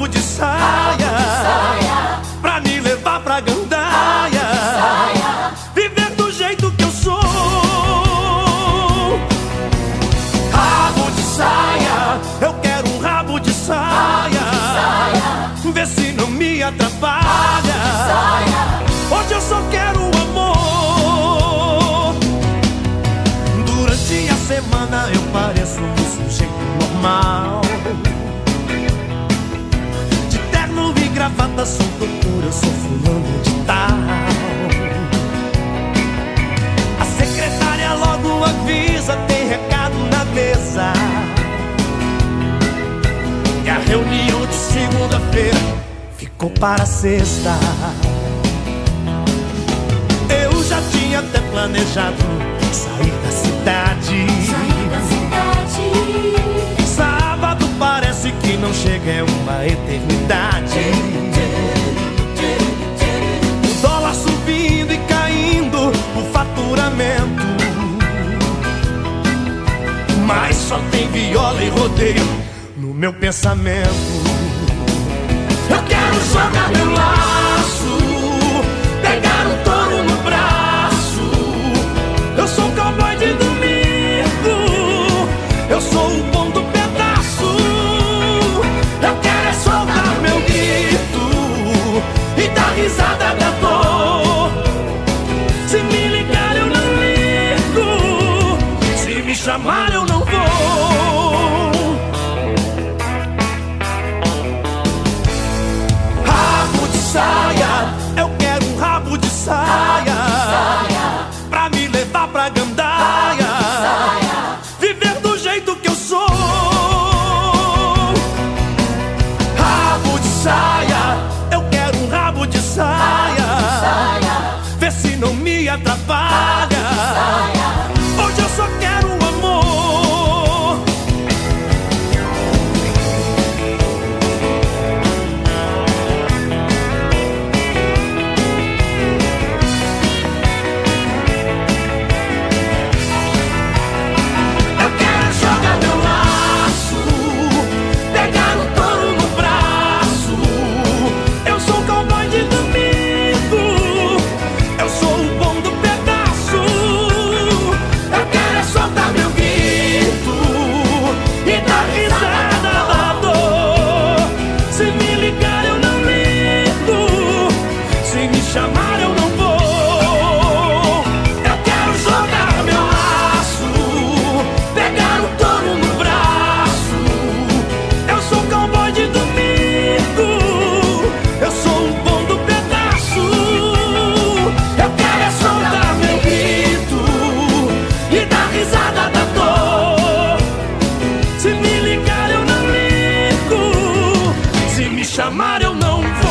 rabo de saia, pra me levar pra gandaia. Viver do jeito que eu sou. Rabo de saia, eu quero um rabo de saia. ver vê se não me atrapalha. Hoje eu só quero amor. Durante a semana eu pareço um sujeito normal. Gravata, sou doutor, eu sou fulano de tal. A secretária logo avisa, tem recado na mesa. E a reunião de segunda-feira ficou para sexta. Eu já tinha até planejado sair parece que não chega, é uma eternidade. O dólar subindo e caindo, o faturamento. Mas só tem viola e rodeio no meu pensamento. Eu quero jogar meu laço, Se me ligar eu não ligo, se me chamar eu não vou. Rabo de saia, eu quero um rabo de saia. Pra me levar pra gandaia. Viver do jeito que eu sou. Rabo de saia, eu quero um rabo de saia. me chamar eu não vou.